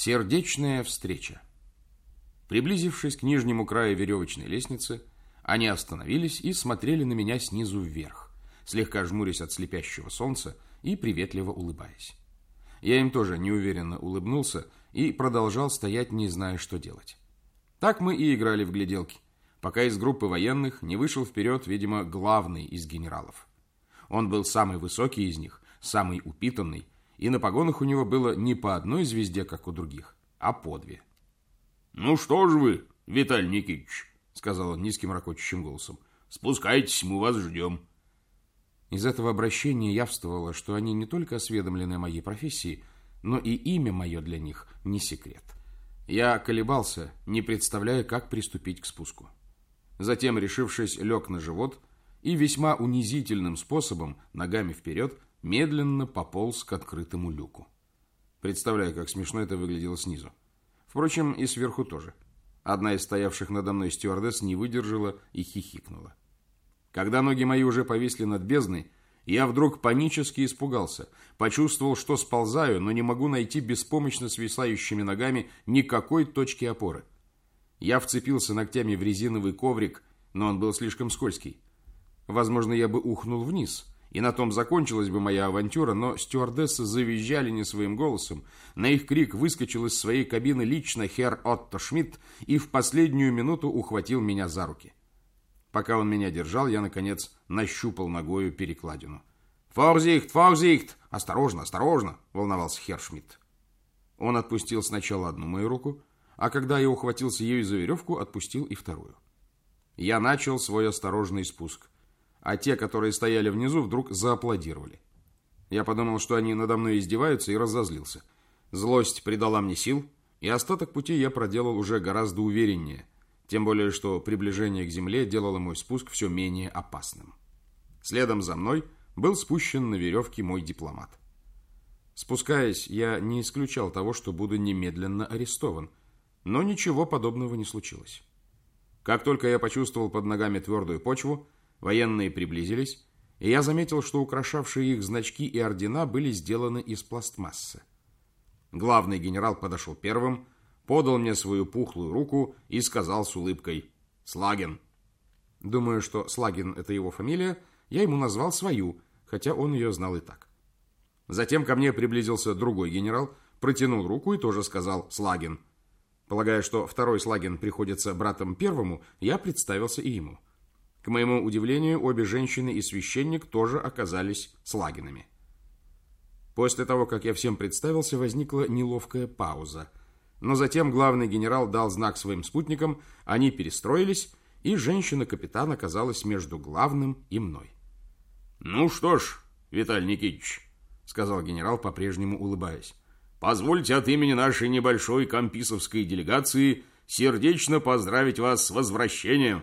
Сердечная встреча. Приблизившись к нижнему краю веревочной лестницы, они остановились и смотрели на меня снизу вверх, слегка жмурясь от слепящего солнца и приветливо улыбаясь. Я им тоже неуверенно улыбнулся и продолжал стоять, не зная, что делать. Так мы и играли в гляделки, пока из группы военных не вышел вперед, видимо, главный из генералов. Он был самый высокий из них, самый упитанный, и на погонах у него было не по одной звезде, как у других, а по две. «Ну что же вы, Виталий Никитич», — сказал он низким ракочущим голосом, — «спускайтесь, мы вас ждем». Из этого обращения явствовало, что они не только осведомлены о моей профессии, но и имя мое для них не секрет. Я колебался, не представляя, как приступить к спуску. Затем, решившись, лег на живот и весьма унизительным способом, ногами вперед, медленно пополз к открытому люку. Представляю, как смешно это выглядело снизу. Впрочем, и сверху тоже. Одна из стоявших надо мной стюардесс не выдержала и хихикнула. Когда ноги мои уже повисли над бездной, я вдруг панически испугался, почувствовал, что сползаю, но не могу найти беспомощно свисающими ногами никакой точки опоры. Я вцепился ногтями в резиновый коврик, но он был слишком скользкий. Возможно, я бы ухнул вниз – и на том закончилась бы моя авантюра, но стюардессы завизжали не своим голосом. На их крик выскочил из своей кабины лично хер Отто Шмидт и в последнюю минуту ухватил меня за руки. Пока он меня держал, я, наконец, нащупал ногою перекладину. «Форзихт, форзихт! Осторожно, осторожно!» — волновался хер Шмидт. Он отпустил сначала одну мою руку, а когда я ухватился ею за веревку, отпустил и вторую. Я начал свой осторожный спуск — а те, которые стояли внизу, вдруг зааплодировали. Я подумал, что они надо мной издеваются, и разозлился. Злость придала мне сил, и остаток пути я проделал уже гораздо увереннее, тем более, что приближение к земле делало мой спуск все менее опасным. Следом за мной был спущен на веревке мой дипломат. Спускаясь, я не исключал того, что буду немедленно арестован, но ничего подобного не случилось. Как только я почувствовал под ногами твердую почву, Военные приблизились, и я заметил, что украшавшие их значки и ордена были сделаны из пластмассы. Главный генерал подошел первым, подал мне свою пухлую руку и сказал с улыбкой «Слагин». Думаю, что Слагин – это его фамилия, я ему назвал свою, хотя он ее знал и так. Затем ко мне приблизился другой генерал, протянул руку и тоже сказал «Слагин». Полагая, что второй Слагин приходится братом первому, я представился и ему. К моему удивлению, обе женщины и священник тоже оказались слагинами. После того, как я всем представился, возникла неловкая пауза. Но затем главный генерал дал знак своим спутникам, они перестроились, и женщина-капитан оказалась между главным и мной. «Ну что ж, Виталий Никитич», — сказал генерал, по-прежнему улыбаясь, «позвольте от имени нашей небольшой комписовской делегации сердечно поздравить вас с возвращением».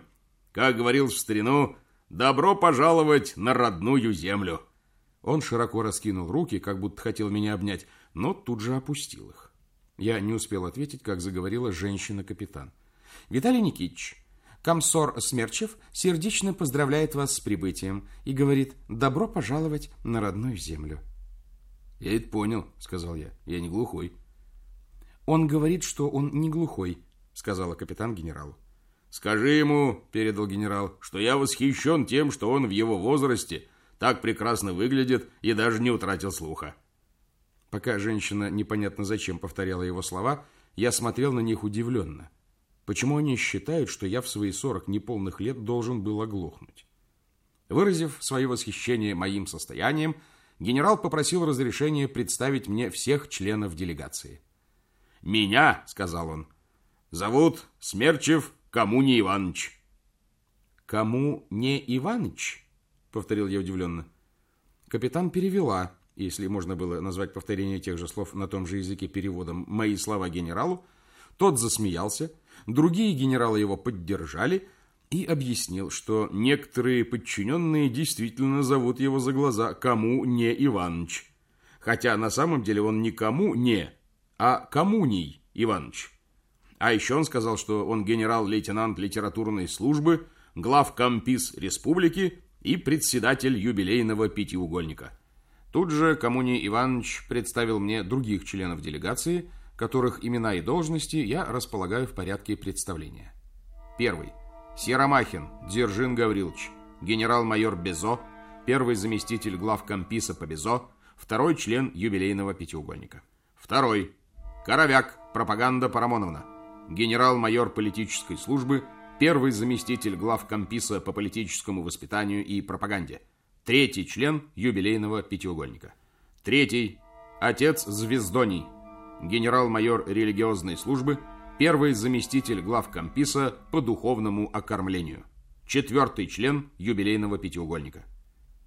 Как говорил в старину, добро пожаловать на родную землю. Он широко раскинул руки, как будто хотел меня обнять, но тут же опустил их. Я не успел ответить, как заговорила женщина-капитан. «Виталий Никитич, комсор Смерчев сердечно поздравляет вас с прибытием и говорит «добро пожаловать на родную землю». «Я это понял», — сказал я. «Я не глухой». «Он говорит, что он не глухой», — сказала капитан генералу. «Скажи ему, — передал генерал, — что я восхищен тем, что он в его возрасте так прекрасно выглядит и даже не утратил слуха». Пока женщина непонятно зачем повторяла его слова, я смотрел на них удивленно. Почему они считают, что я в свои сорок неполных лет должен был оглохнуть? Выразив свое восхищение моим состоянием, генерал попросил разрешения представить мне всех членов делегации. «Меня, — сказал он, — зовут Смерчев Кому не Иваныч? Кому не Иваныч? Повторил я удивленно. Капитан перевела, если можно было назвать повторение тех же слов на том же языке переводом, мои слова генералу. Тот засмеялся, другие генералы его поддержали и объяснил, что некоторые подчиненные действительно зовут его за глаза «Кому не Иваныч», хотя на самом деле он никому не, а Комуний Иваныч. А еще он сказал, что он генерал-лейтенант литературной службы, главкомпис республики и председатель юбилейного пятиугольника. Тут же Коммуний Иванович представил мне других членов делегации, которых имена и должности я располагаю в порядке представления. Первый. Серомахин Дзержин Гаврилович, генерал-майор Безо, первый заместитель глав Комписа по Безо, второй член юбилейного пятиугольника. Второй. Коровяк Пропаганда Парамоновна, генерал-майор политической службы, первый заместитель глав Комписа по политическому воспитанию и пропаганде, третий член юбилейного пятиугольника. Третий. Отец Звездоний, генерал-майор религиозной службы, первый заместитель глав Комписа по духовному окормлению. Четвертый член юбилейного пятиугольника.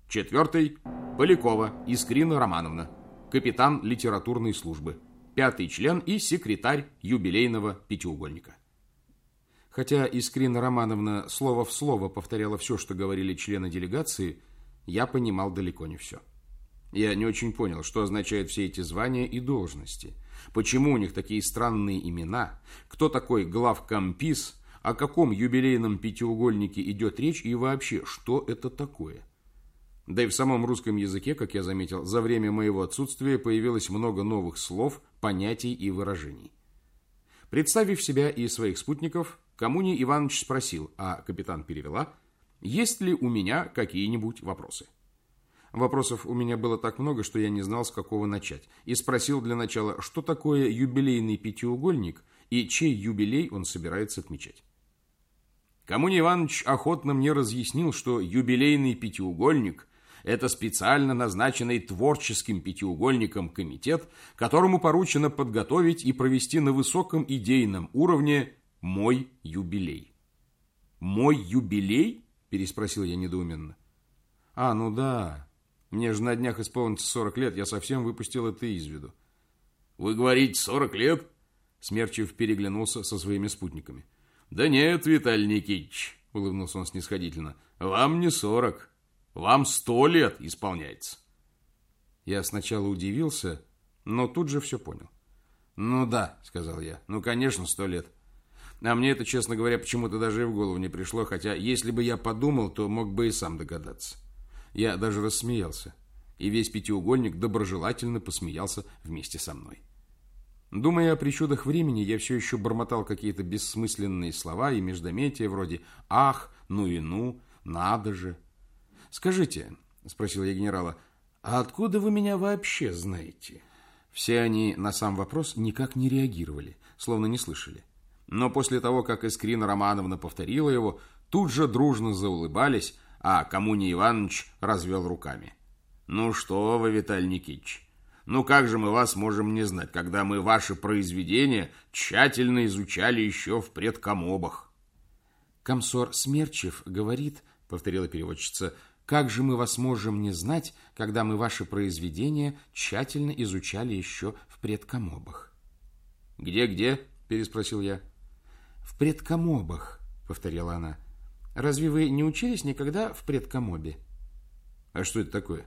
Четвертый – Полякова Искрина Романовна, капитан литературной службы. Пятый член и секретарь юбилейного пятиугольника. Хотя Искрина Романовна слово в слово повторяла все, что говорили члены делегации, я понимал далеко не все. Я не очень понял, что означают все эти звания и должности. Почему у них такие странные имена? Кто такой главкомпис? О каком юбилейном пятиугольнике идет речь и вообще, что это такое? Да и в самом русском языке, как я заметил, за время моего отсутствия появилось много новых слов, понятий и выражений. Представив себя и своих спутников, Коммуний Иванович спросил, а капитан перевела, есть ли у меня какие-нибудь вопросы. Вопросов у меня было так много, что я не знал, с какого начать. И спросил для начала, что такое юбилейный пятиугольник и чей юбилей он собирается отмечать. Коммуний Иванович охотно мне разъяснил, что юбилейный пятиугольник – это специально назначенный творческим пятиугольником комитет, которому поручено подготовить и провести на высоком идейном уровне мой юбилей. «Мой юбилей?» – переспросил я недоуменно. «А, ну да, мне же на днях исполнится 40 лет, я совсем выпустил это из виду. Вы говорите 40 лет? Смерчев переглянулся со своими спутниками. Да нет, Виталий Никитич, улыбнулся он снисходительно. Вам не 40, вам 100 лет исполняется. Я сначала удивился, но тут же все понял. «Ну да», — сказал я, — «ну, конечно, сто лет. А мне это, честно говоря, почему-то даже и в голову не пришло, хотя, если бы я подумал, то мог бы и сам догадаться». Я даже рассмеялся, и весь пятиугольник доброжелательно посмеялся вместе со мной. Думая о причудах времени, я все еще бормотал какие-то бессмысленные слова и междометия вроде «ах», «ну и ну», «надо же». «Скажите», — спросил я генерала, — «а откуда вы меня вообще знаете?» Все они на сам вопрос никак не реагировали, словно не слышали. Но после того, как Искрина Романовна повторила его, тут же дружно заулыбались, а Коммуний Иванович развел руками. «Ну что вы, Виталий Никитич, ну как же мы вас можем не знать, когда мы ваши произведения тщательно изучали еще в предкомобах?» «Комсор Смерчев говорит, — повторила переводчица, — как же мы вас можем не знать, когда мы ваши произведения тщательно изучали еще в предкомобах?» «Где-где?» — переспросил я. «В предкомобах», — повторила она. Разве вы не учились никогда в предкомобе? А что это такое?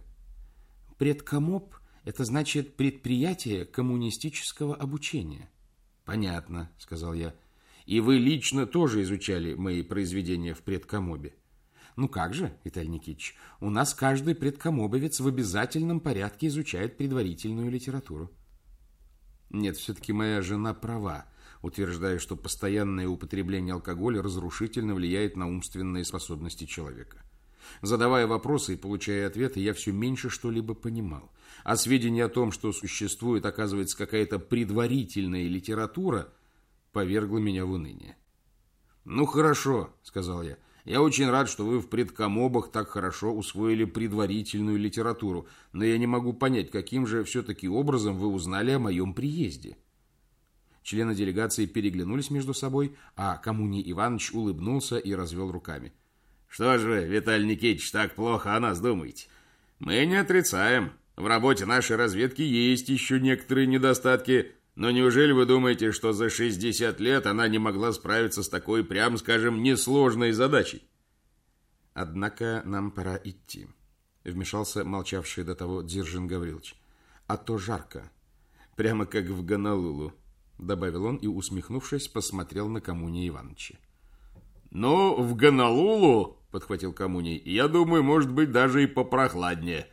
Предкомоб – это значит предприятие коммунистического обучения. Понятно, сказал я. И вы лично тоже изучали мои произведения в предкомобе? Ну как же, Виталий Никитич, у нас каждый предкомобовец в обязательном порядке изучает предварительную литературу. Нет, все-таки моя жена права утверждая, что постоянное употребление алкоголя разрушительно влияет на умственные способности человека. Задавая вопросы и получая ответы, я все меньше что-либо понимал. А сведения о том, что существует, оказывается, какая-то предварительная литература, повергло меня в уныние. «Ну, хорошо», — сказал я. «Я очень рад, что вы в предкомобах так хорошо усвоили предварительную литературу, но я не могу понять, каким же все-таки образом вы узнали о моем приезде». Члены делегации переглянулись между собой, а Коммуний Иванович улыбнулся и развел руками. «Что же вы, Виталий Никитич, так плохо о нас думаете? Мы не отрицаем. В работе нашей разведки есть еще некоторые недостатки, но неужели вы думаете, что за 60 лет она не могла справиться с такой, прям скажем, несложной задачей?» «Однако нам пора идти», — вмешался молчавший до того Дзержин Гаврилович. «А то жарко, прямо как в Гонолулу» добавил он и, усмехнувшись, посмотрел на Коммуния Ивановича. «Ну, в Гонолулу, — подхватил Коммуний, — я думаю, может быть, даже и попрохладнее.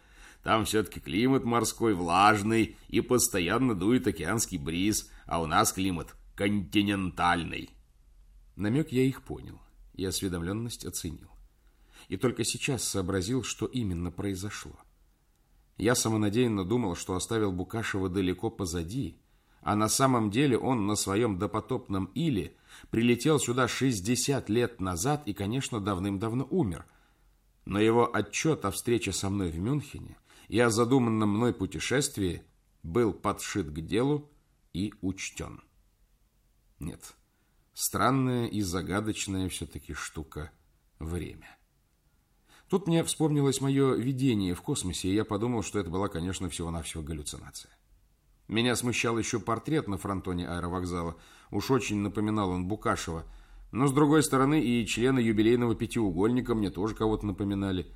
Там все-таки климат морской, влажный, и постоянно дует океанский бриз, а у нас климат континентальный. Намек я их понял и осведомленность оценил. И только сейчас сообразил, что именно произошло. Я самонадеянно думал, что оставил Букашева далеко позади, а на самом деле он на своем допотопном Иле прилетел сюда 60 лет назад и, конечно, давным-давно умер. Но его отчет о встрече со мной в Мюнхене и о задуманном мной путешествии был подшит к делу и учтен. Нет, странная и загадочная все-таки штука время. Тут мне вспомнилось мое видение в космосе, и я подумал, что это была, конечно, всего-навсего галлюцинация. Меня смущал еще портрет на фронтоне аэровокзала. Уж очень напоминал он Букашева. Но, с другой стороны, и члены юбилейного пятиугольника мне тоже кого-то напоминали.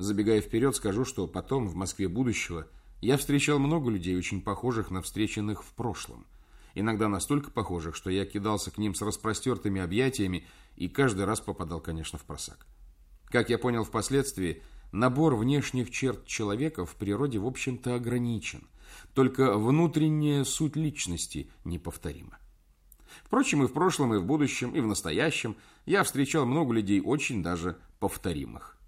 Забегая вперед, скажу, что потом, в Москве будущего, я встречал много людей, очень похожих на встреченных в прошлом. Иногда настолько похожих, что я кидался к ним с распростертыми объятиями и каждый раз попадал, конечно, в просак. Как я понял впоследствии, набор внешних черт человека в природе, в общем-то, ограничен. Только внутренняя суть личности неповторима. Впрочем, и в прошлом, и в будущем, и в настоящем я встречал много людей очень даже повторимых.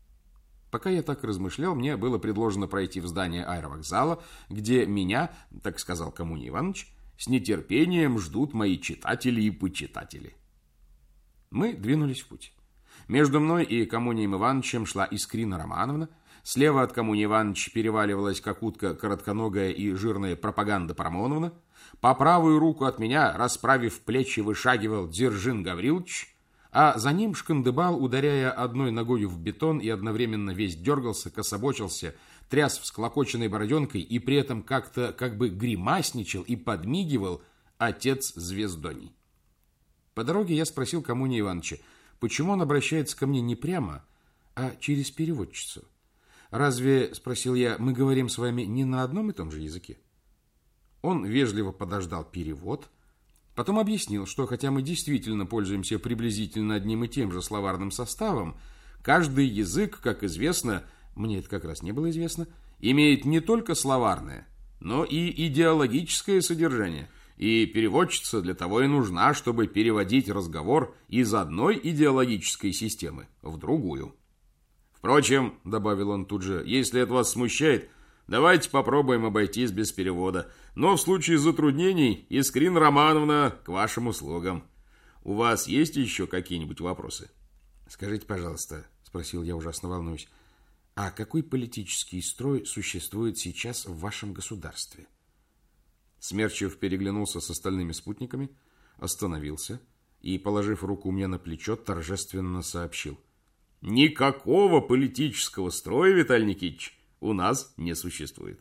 Пока я так размышлял, мне было предложено пройти в здание аэровокзала, где меня, так сказал Коммуний Иванович, с нетерпением ждут мои читатели и почитатели. Мы двинулись в путь. Между мной и Коммунием Ивановичем шла Искрина Романовна. Слева от Коммуния Ивановича переваливалась как утка коротконогая и жирная пропаганда Парамоновна. По правую руку от меня, расправив плечи, вышагивал Дзержин Гаврилович, а за ним шкандыбал, ударяя одной ногою в бетон и одновременно весь дергался, кособочился, тряс всклокоченной бороденкой и при этом как-то как бы гримасничал и подмигивал отец Звездоний. По дороге я спросил Коммуния Ивановича, Почему он обращается ко мне не прямо, а через переводчицу? Разве, спросил я, мы говорим с вами не на одном и том же языке? Он вежливо подождал перевод, потом объяснил, что хотя мы действительно пользуемся приблизительно одним и тем же словарным составом, каждый язык, как известно, мне это как раз не было известно, имеет не только словарное, но и идеологическое содержание – и переводчица для того и нужна, чтобы переводить разговор из одной идеологической системы в другую. Впрочем, добавил он тут же, если это вас смущает, давайте попробуем обойтись без перевода. Но в случае затруднений, Искрин Романовна, к вашим услугам. У вас есть еще какие-нибудь вопросы? Скажите, пожалуйста, спросил я, ужасно волнуюсь, а какой политический строй существует сейчас в вашем государстве? Смерчев переглянулся с остальными спутниками, остановился и, положив руку мне на плечо, торжественно сообщил. «Никакого политического строя, Виталий Никитич, у нас не существует.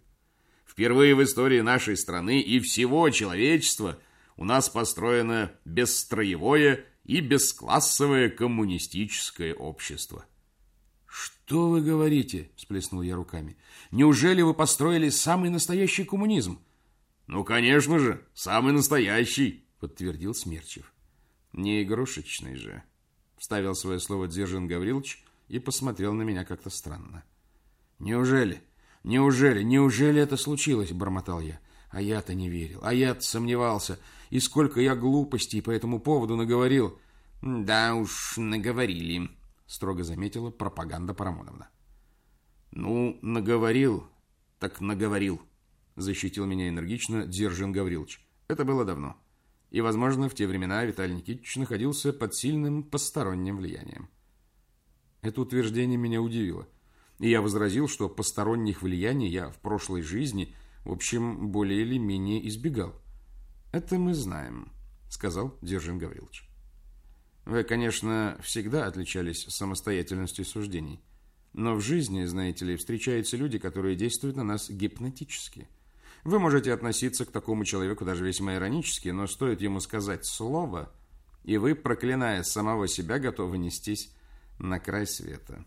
Впервые в истории нашей страны и всего человечества у нас построено бесстроевое и бесклассовое коммунистическое общество». «Что вы говорите?» – всплеснул я руками. «Неужели вы построили самый настоящий коммунизм?» «Ну, конечно же, самый настоящий», — подтвердил Смерчев. «Не игрушечный же», — вставил свое слово Дзержин Гаврилович и посмотрел на меня как-то странно. «Неужели? Неужели? Неужели это случилось?» — бормотал я. А я-то не верил, а я-то сомневался. И сколько я глупостей по этому поводу наговорил. «Да уж, наговорили», — строго заметила пропаганда Парамоновна. «Ну, наговорил, так наговорил», защитил меня энергично Дзержин Гаврилович. Это было давно. И, возможно, в те времена Виталий Никитич находился под сильным посторонним влиянием. Это утверждение меня удивило. И я возразил, что посторонних влияний я в прошлой жизни, в общем, более или менее избегал. «Это мы знаем», — сказал Дзержин Гаврилович. «Вы, конечно, всегда отличались самостоятельностью суждений. Но в жизни, знаете ли, встречаются люди, которые действуют на нас гипнотически». Вы можете относиться к такому человеку даже весьма иронически, но стоит ему сказать слово, и вы, проклиная самого себя, готовы нестись на край света.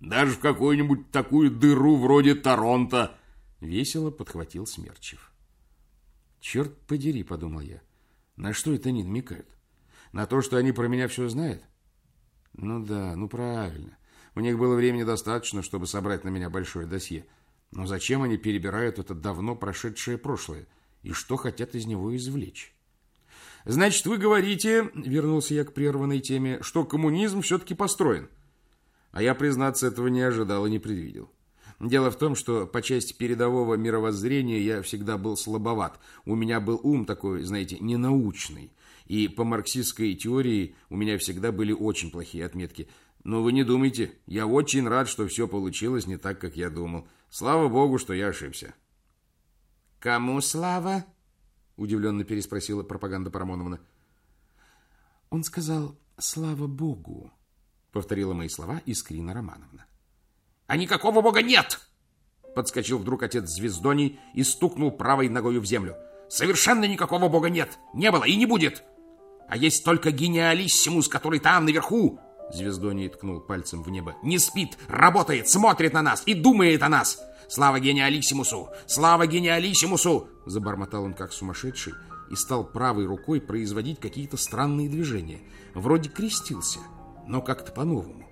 «Даже в какую-нибудь такую дыру вроде Торонто!» — весело подхватил Смерчев. «Черт подери», — подумал я, — «на что это они намекают? На то, что они про меня все знают?» «Ну да, ну правильно. У них было времени достаточно, чтобы собрать на меня большое досье. Но зачем они перебирают это давно прошедшее прошлое? И что хотят из него извлечь? Значит, вы говорите, вернулся я к прерванной теме, что коммунизм все-таки построен. А я, признаться, этого не ожидал и не предвидел. Дело в том, что по части передового мировоззрения я всегда был слабоват. У меня был ум такой, знаете, ненаучный. И по марксистской теории у меня всегда были очень плохие отметки. Но вы не думайте, я очень рад, что все получилось не так, как я думал. Слава богу, что я ошибся. «Кому слава?» — удивленно переспросила пропаганда Парамоновна. «Он сказал «слава богу», — повторила мои слова Искрина Романовна. «А никакого бога нет!» Подскочил вдруг отец Звездоний и стукнул правой ногою в землю. «Совершенно никакого бога нет! Не было и не будет! А есть только гениалиссимус, который там, наверху!» Звездоний ткнул пальцем в небо. «Не спит, работает, смотрит на нас и думает о нас! Слава гениалиссимусу! Слава гениалиссимусу!» Забормотал он как сумасшедший и стал правой рукой производить какие-то странные движения. Вроде крестился, но как-то по-новому.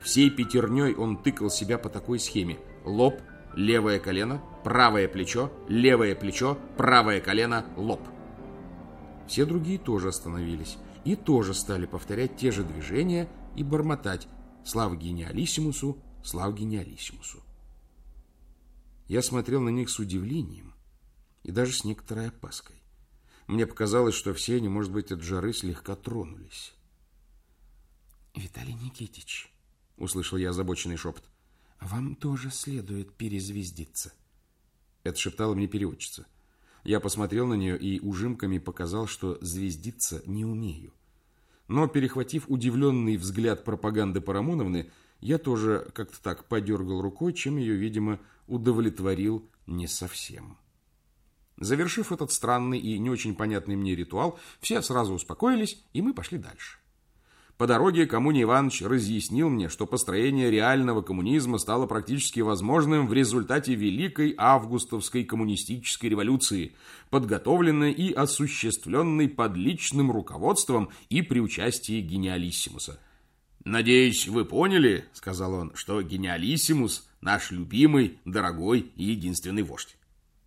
Всей пятерней он тыкал себя по такой схеме. Лоб, левое колено, правое плечо, левое плечо, правое колено, лоб. Все другие тоже остановились и тоже стали повторять те же движения и бормотать «Слава гениалиссимусу! Слава гениалиссимусу!». Я смотрел на них с удивлением и даже с некоторой опаской. Мне показалось, что все они, может быть, от жары слегка тронулись. «Виталий Никитич», — услышал я озабоченный шепот. «Вам тоже следует перезвездиться». Это шептала мне переводчица. Я посмотрел на нее и ужимками показал, что звездиться не умею. Но, перехватив удивленный взгляд пропаганды Парамоновны, я тоже как-то так подергал рукой, чем ее, видимо, удовлетворил не совсем. Завершив этот странный и не очень понятный мне ритуал, все сразу успокоились, и мы пошли дальше. По дороге Коммуний Иванович разъяснил мне, что построение реального коммунизма стало практически возможным в результате Великой Августовской коммунистической революции, подготовленной и осуществленной под личным руководством и при участии гениалиссимуса. «Надеюсь, вы поняли, — сказал он, — что гениалиссимус — наш любимый, дорогой и единственный вождь».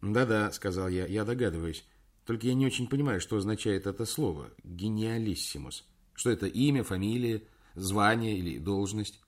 «Да-да», — сказал я, — «я догадываюсь. Только я не очень понимаю, что означает это слово «гениалиссимус». Что это имя, фамилия, звание или должность?